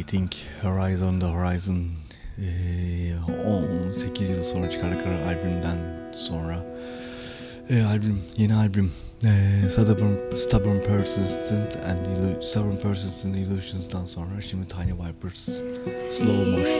Think Horizon the Horizon e, 18 yıl sonra çıkardıkları albümden sonra. E, albüm yeni albüm e, Stubborn, Stubborn Persistent and Stubborn Persistent Illusions'dan sonra şimdi Tiny Vipers Slow Motion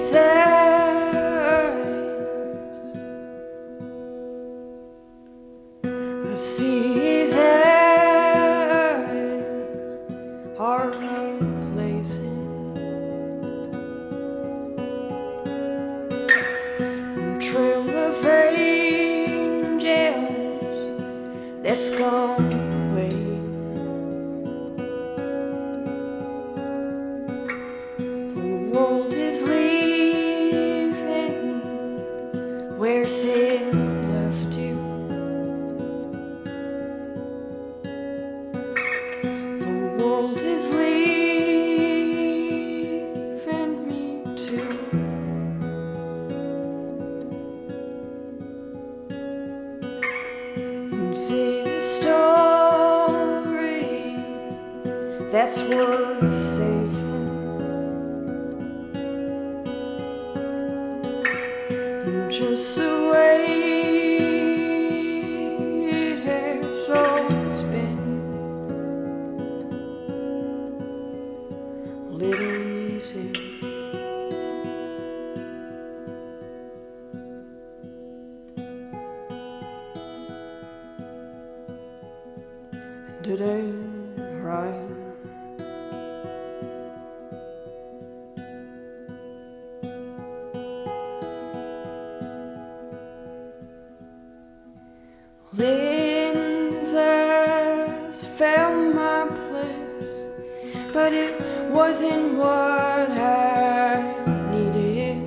it wasn't what I needed.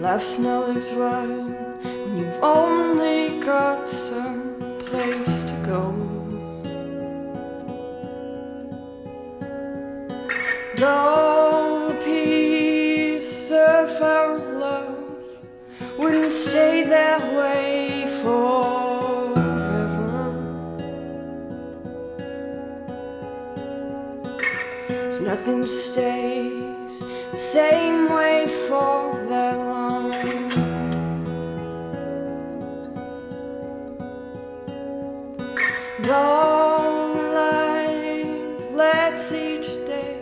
Life's not lift right when you've only got nothing stays the same way for that long. Dawnlight, let's each day,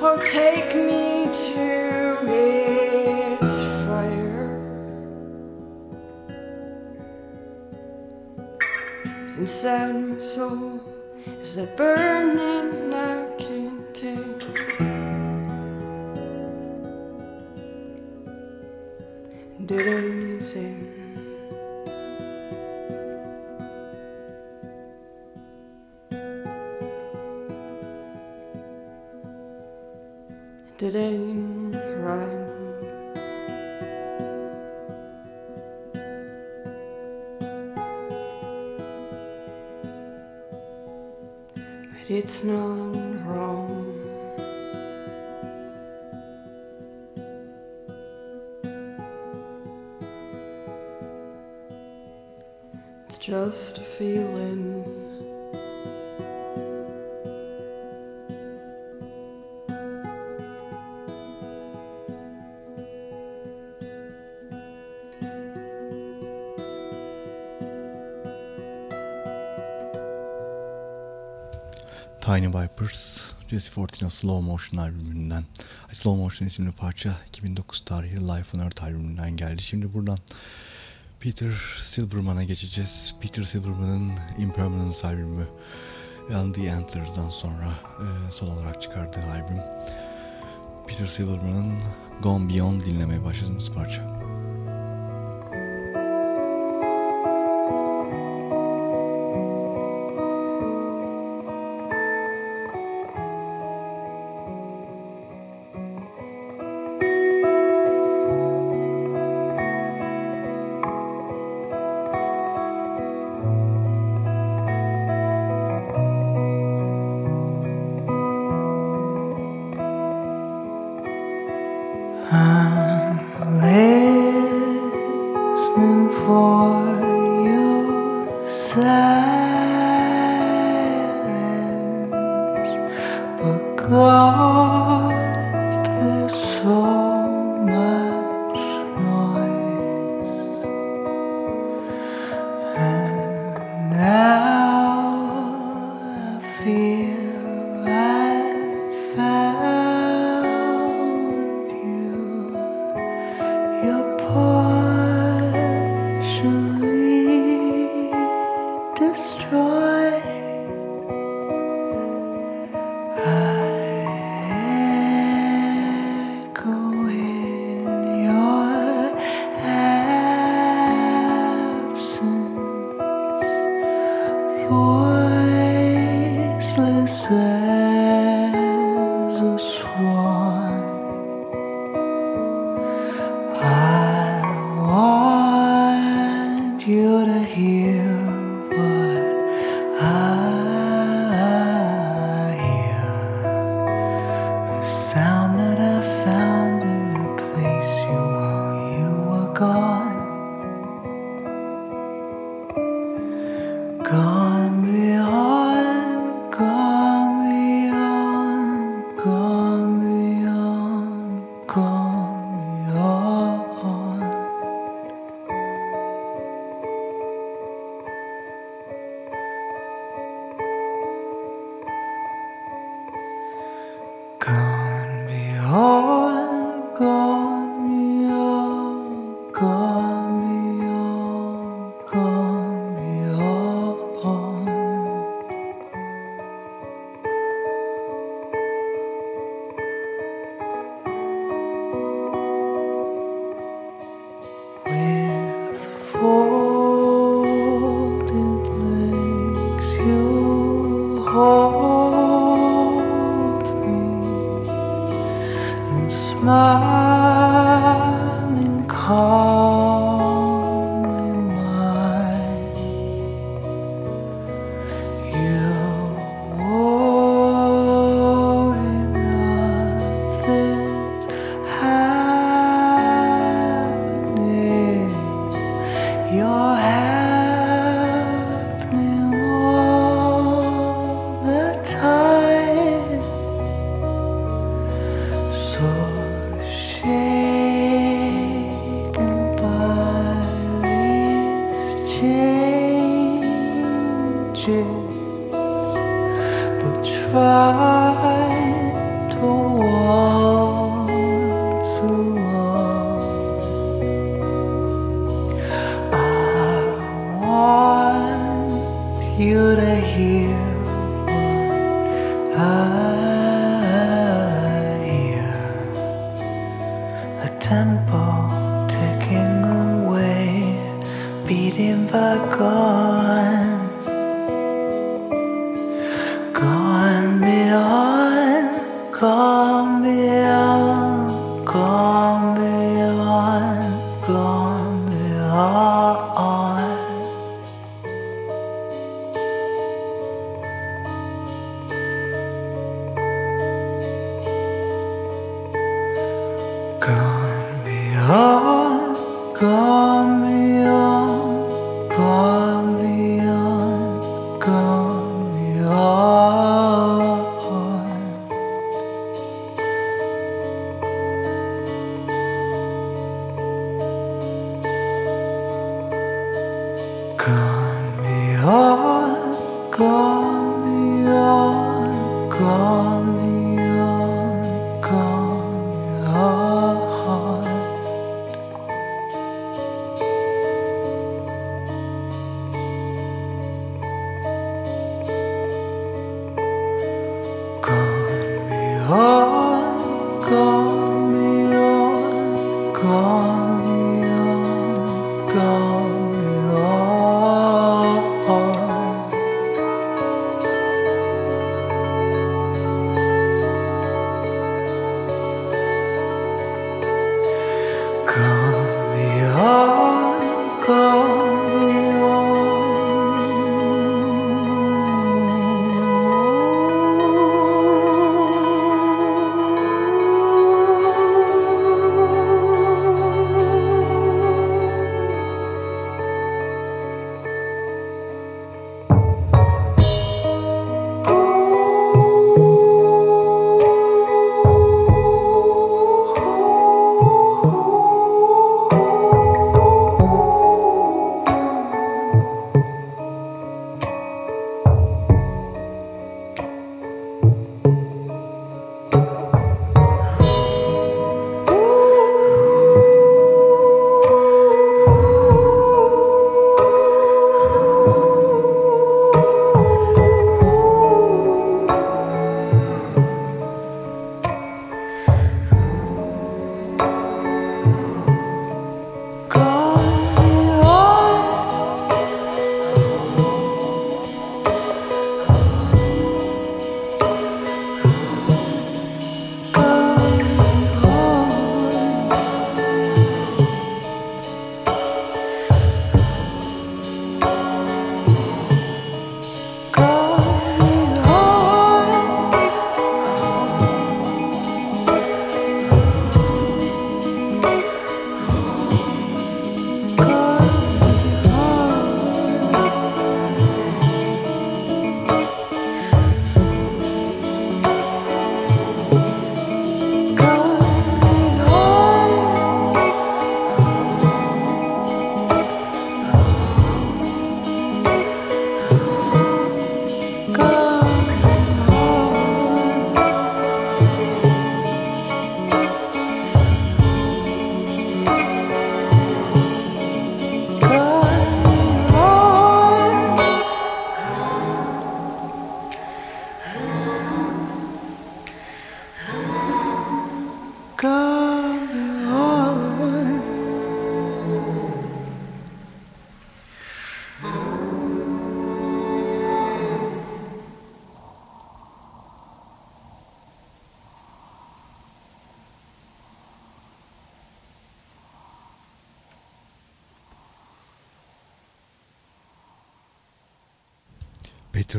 oh, take me to its fire. Inside my soul is that burning It's just a feeling. Tiny Vipers, Jesse Fortino Slow Motion albümünden. Slow Motion isimli parça 2009 tarihli Life on Earth albümünden geldi. Şimdi buradan Peter Silverman'a geçeceğiz. Peter Silverman'ın Impermanence albümü And the Antlers'dan sonra e, son olarak çıkardığı albüm. Peter Silverman'ın Gone Beyond dinlemeye başladığımız parça. Gone Gone beyond, gone.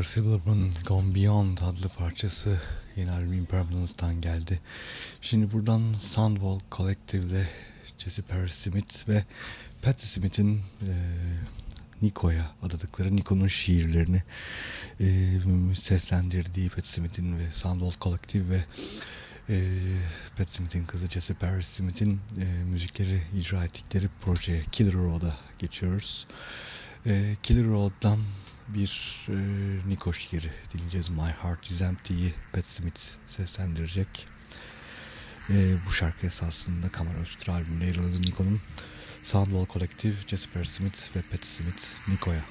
Peter Silverman Gone Beyond adlı parçası yeni albüm Impermanence'dan geldi. Şimdi buradan Soundwall Collective'de Jesse Paris Smith ve Patti Smith'in e, Nico'ya adadıkları Nico'nun şiirlerini e, seslendirdiği Patti Smith'in ve Soundwall Collective ve e, Pat Smith'in kızı Jesse Paris Smith'in e, müzikleri icra ettikleri projeye Killer Road'a geçiyoruz. E, Killer Road'dan bir e, Nico şiiri dinleyeceğiz. My Heart Is Empty'yi Pat Smith seslendirecek. E, bu şarkı esasında Kamera Öztür albümünde yer Nico'nun. Soundwall Collective, Jasper Smith ve Pat Smith Nico'ya.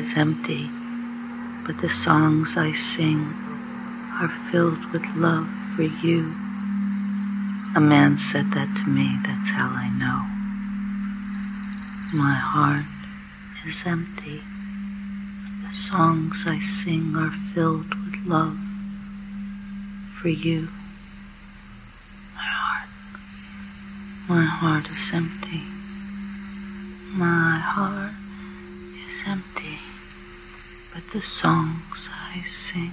Is empty, but the songs I sing are filled with love for you. A man said that to me, that's how I know. My heart is empty, but the songs I sing are filled with love for you. My heart, my heart is empty. My heart the songs I sing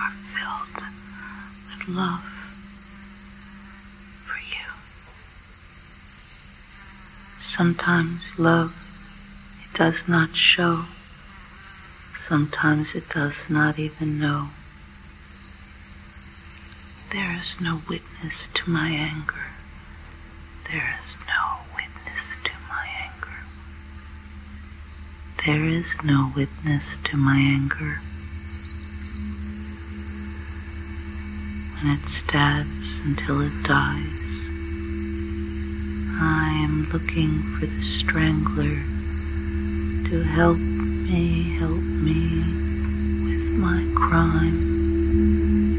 are filled with love for you. Sometimes love, it does not show. Sometimes it does not even know. There is no witness to my anger. There is no There is no witness to my anger. When it stabs until it dies, I am looking for the strangler to help me, help me with my crime.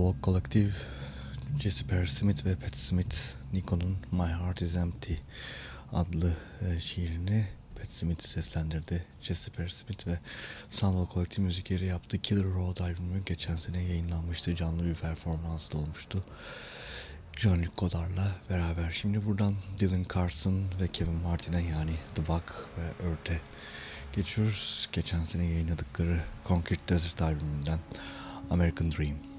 Soundwalk Collective, Jesse Perry Smith ve Pat Smith, Nico'nun My Heart Is Empty adlı e, şiirini Pat Smith seslendirdi. Jesse Perry Smith ve Soundwalk Collective müzikleri yaptı. Killer Road albümü geçen sene yayınlanmıştı. Canlı bir performans da olmuştu. Jean-Luc Godard'la beraber. Şimdi buradan Dylan Carson ve Kevin Martin'e yani The Buck ve Earth'e geçiyoruz. Geçen sene yayınladıkları Concrete Desert albümünden American Dream.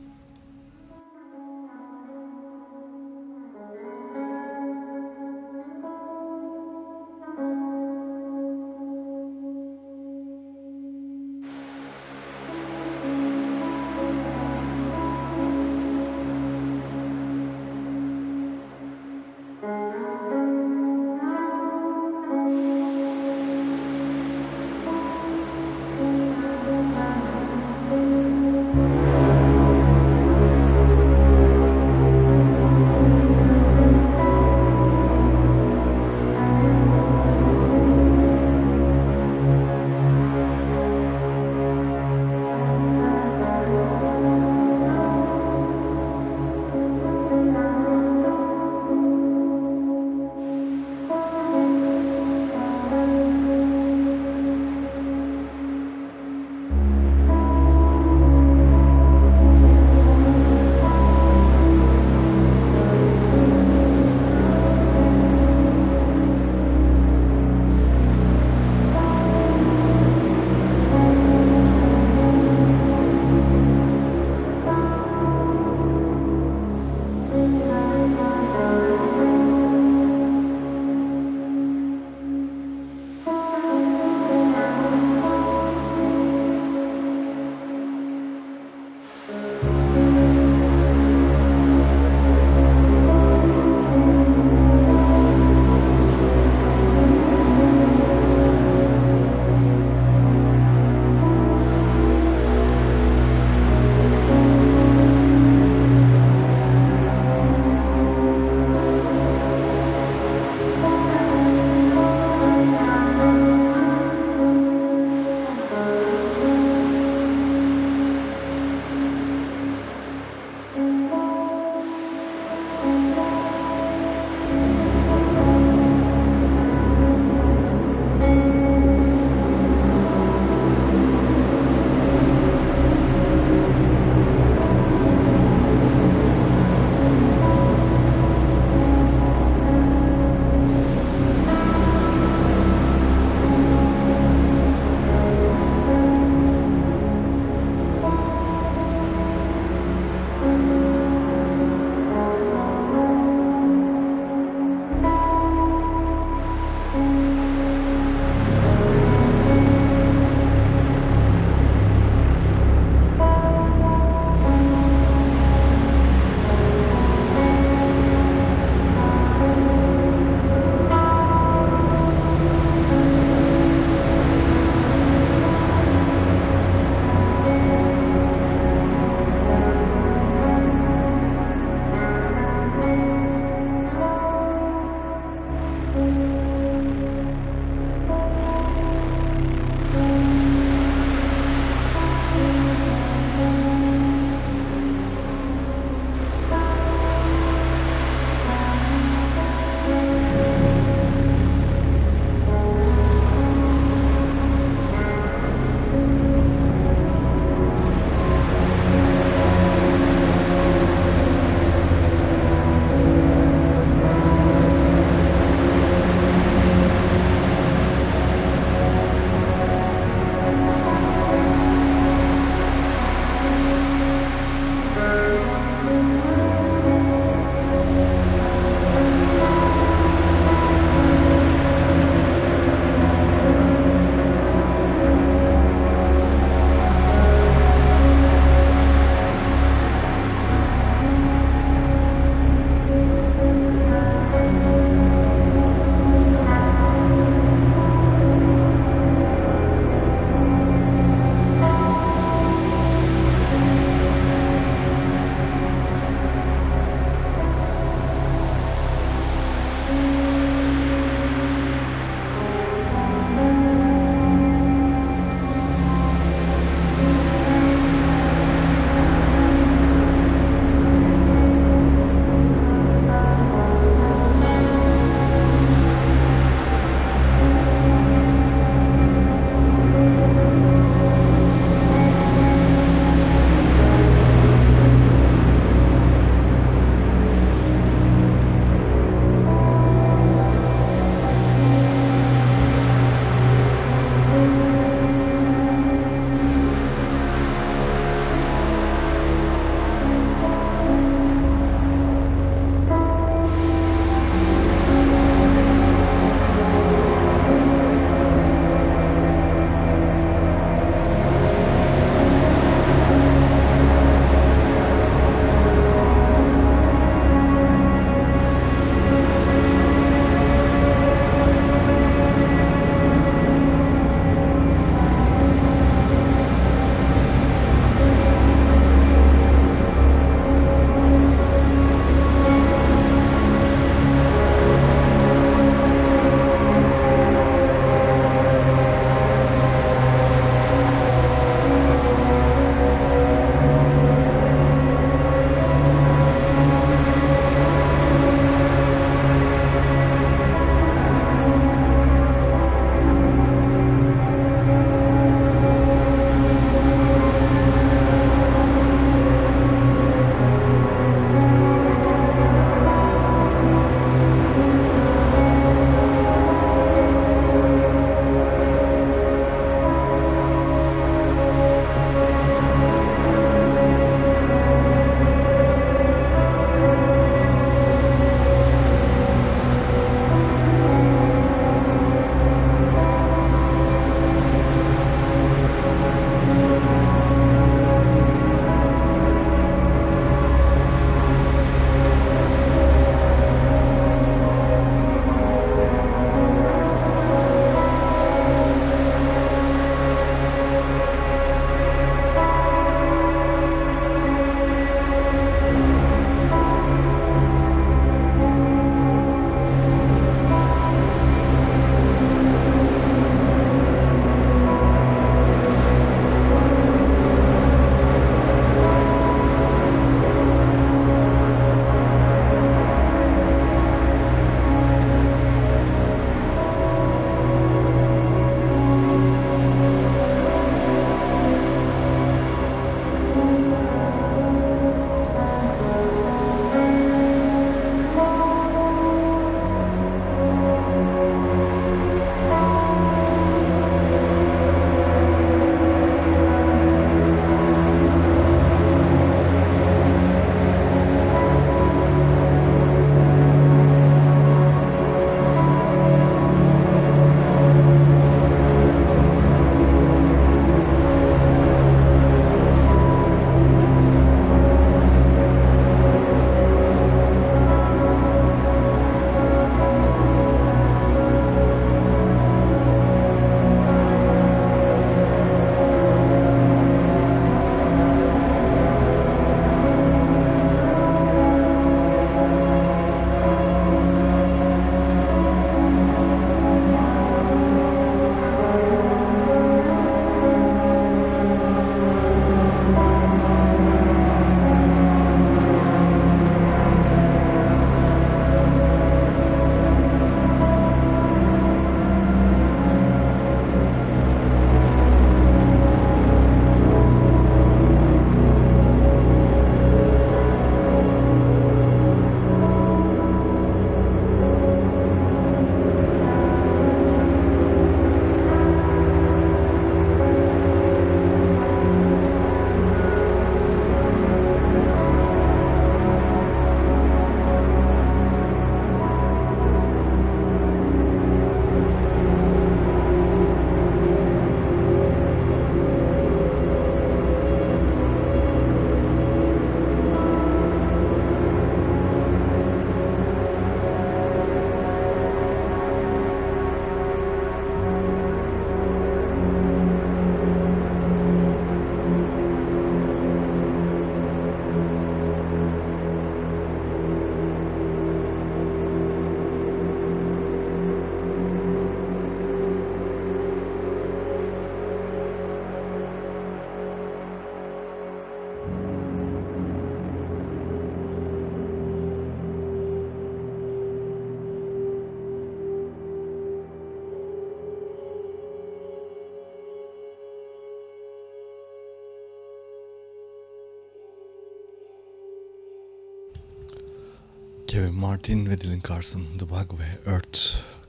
Kevin Martin ve Dylan Carson The Bug ve Earth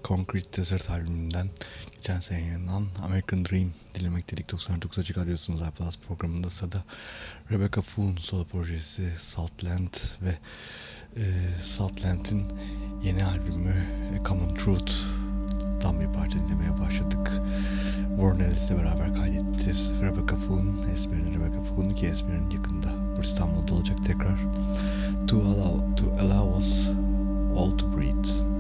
Concrete Desert albümünden geçen sene yayınlanan American Dream dinlemek dedik 99 Açık Radyosu'nun iPlus programında sırada Rebecca Foon solo projesi Saltland ve e, Saltland'in yeni albümü A Common Truth'dan bir parça dinlemeye başladık. Warren Ellis'le beraber kaydettiniz. Rebecca Foon, Esmer'in Rebecca Foon ki Esmer'in yakında İstanbul'da olacak tekrar. To allow, to allow us all to breathe.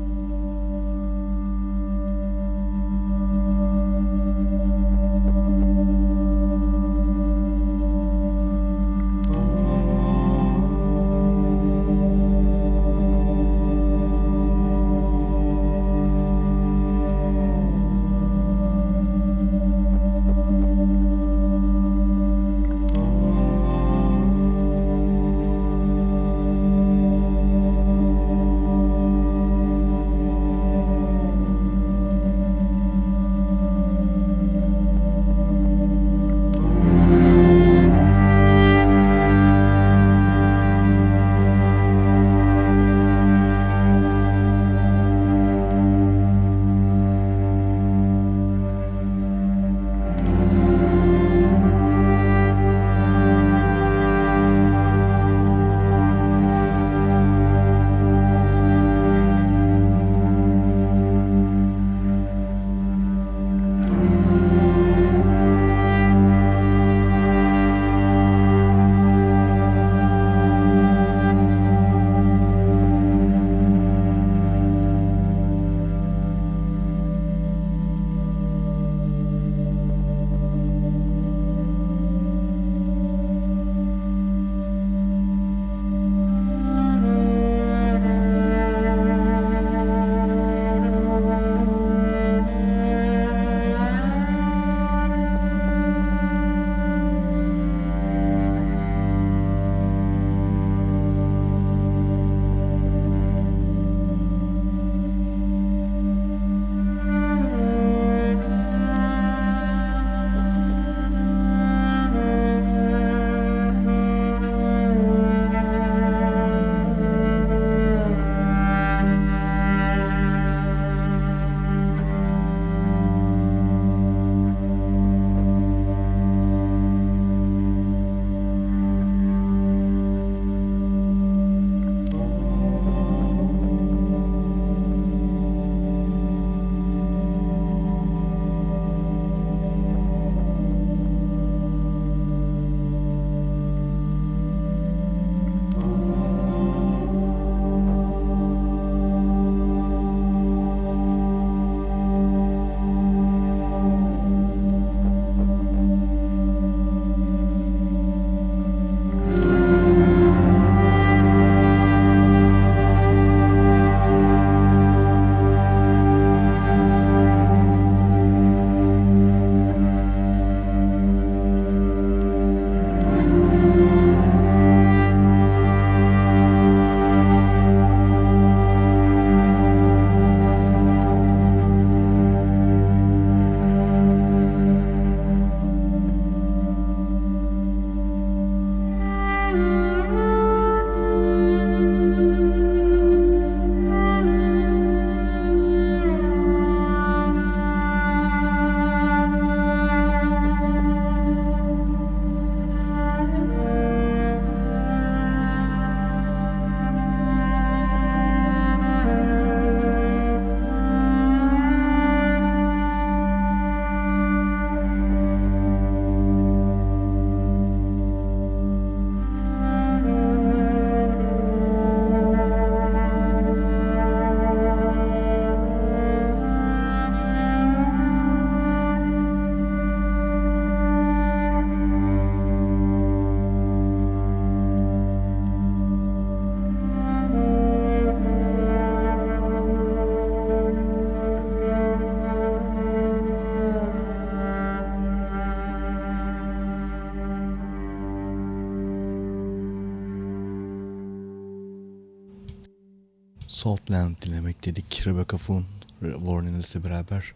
Saltland dinlemek dedik. Rebecca Foon, Warren Ellis'le beraber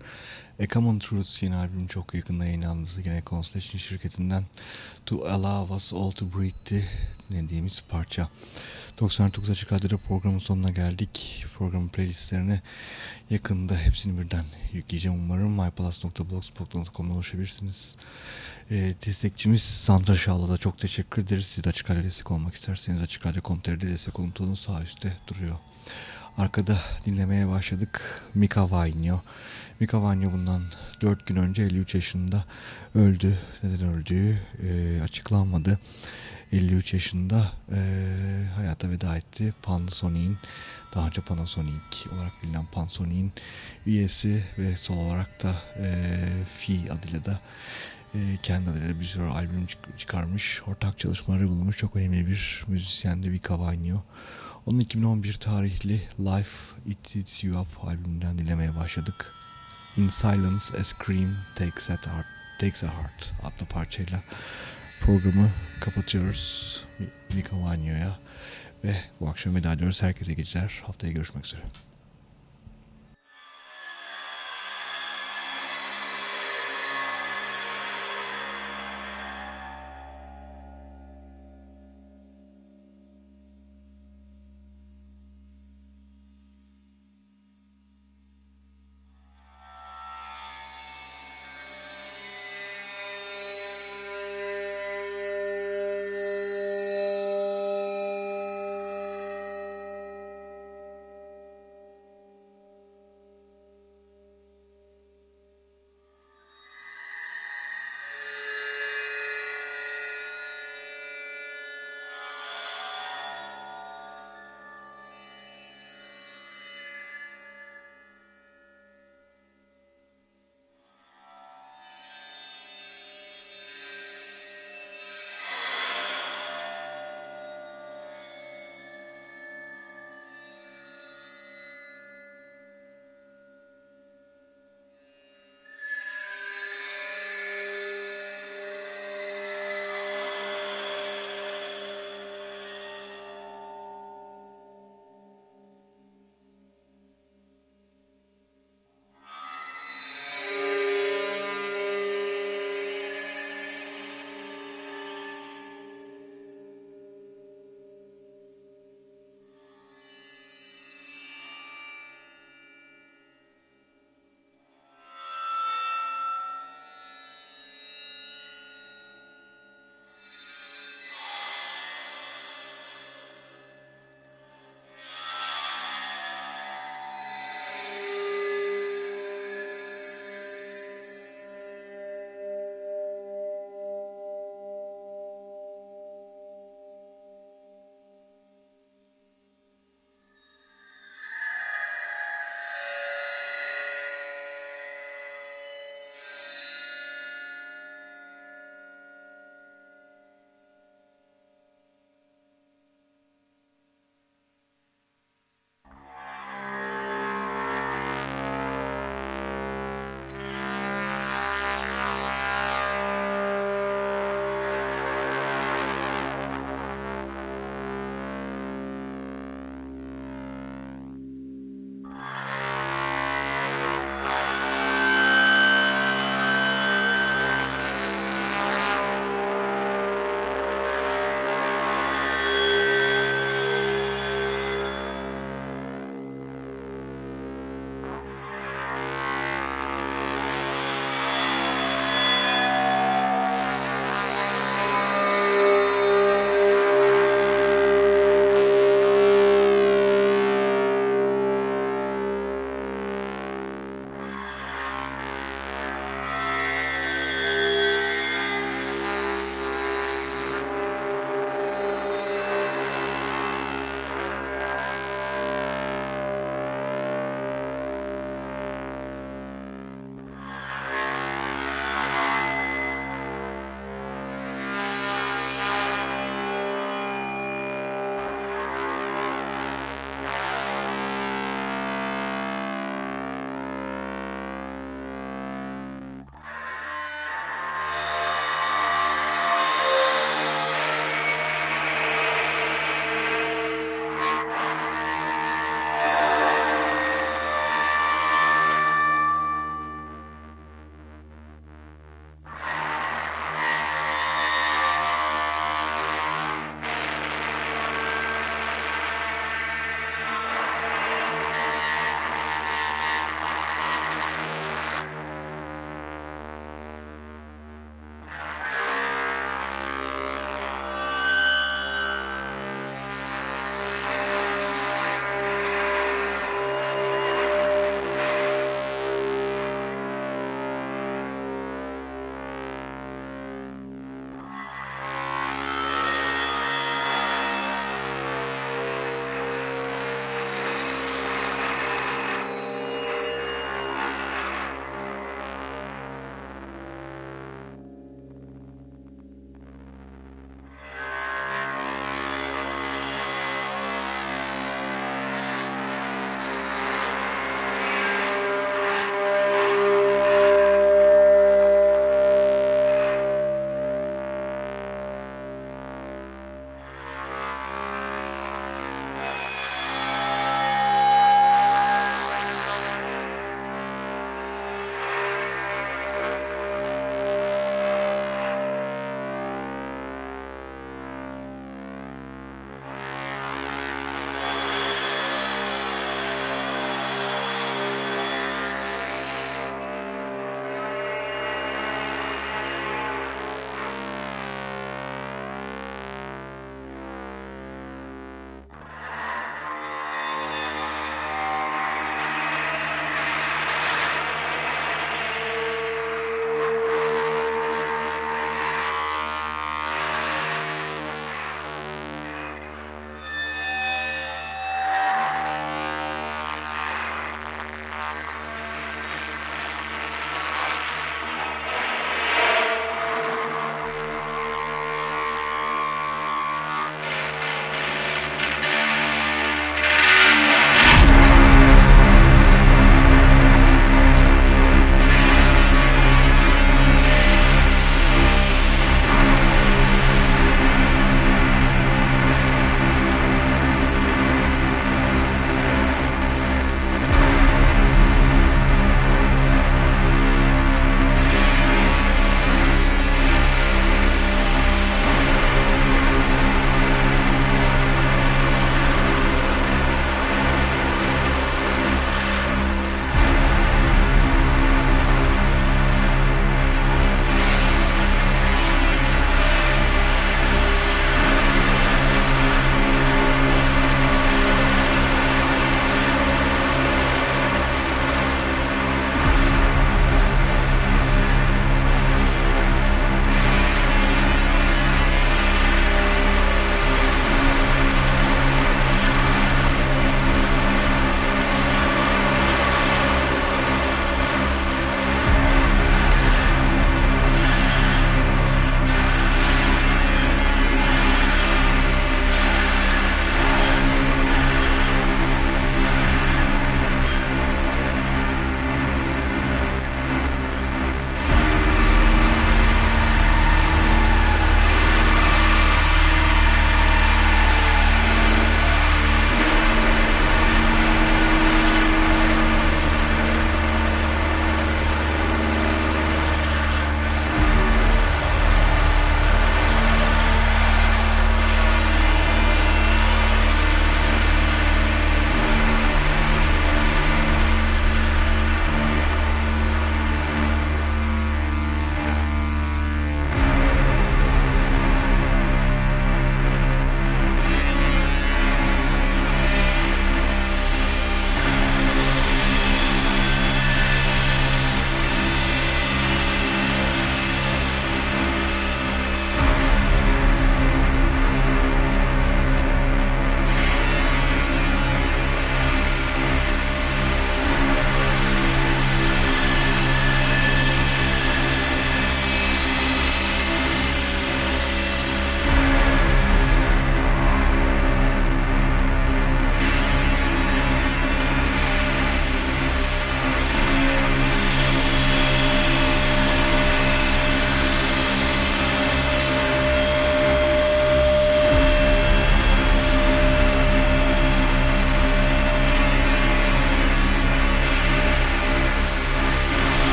A Common Truth yeni albüm çok yakında yayınlandı. Yine Constellation şirketinden To Allow Us All To Breathe'di dinlediğimiz parça. 99 Açık Radyo'da programın sonuna geldik. Programın playlistlerine yakında hepsini birden yükleyeceğim umarım. mypalas.blogspot.com'da ulaşabilirsiniz. E, destekçimiz Sandra Şah'la da çok teşekkür ederiz. Siz de Açık Radyo destek olmak isterseniz Açık Radyo.com.tr'de destek olun butonun sağ üstte duruyor. Arkada dinlemeye başladık. Mika Vainio. Mika Vainio bundan 4 gün önce 53 yaşında öldü. Neden öldüğü e, açıklanmadı. 53 yaşında e, hayata veda etti. Panasonic'in daha önce Panasonic olarak bilinen Panasonic'in üyesi ve sol olarak da e, Fi adıyla da e, kendi adıyla bir sürü albüm çıkarmış. Ortak çalışmaları bulunmuş. Çok önemli bir müzisyendi Vika Vainio. Onun 2011 tarihli Life It Eats You Up albümünden dinlemeye başladık. In Silence A Scream Takes, at heart, Takes a Heart adlı parçayla programı kapatıyoruz Mika Vanyo'ya ve bu akşam veda ediyoruz. Herkese geceler. Haftaya görüşmek üzere.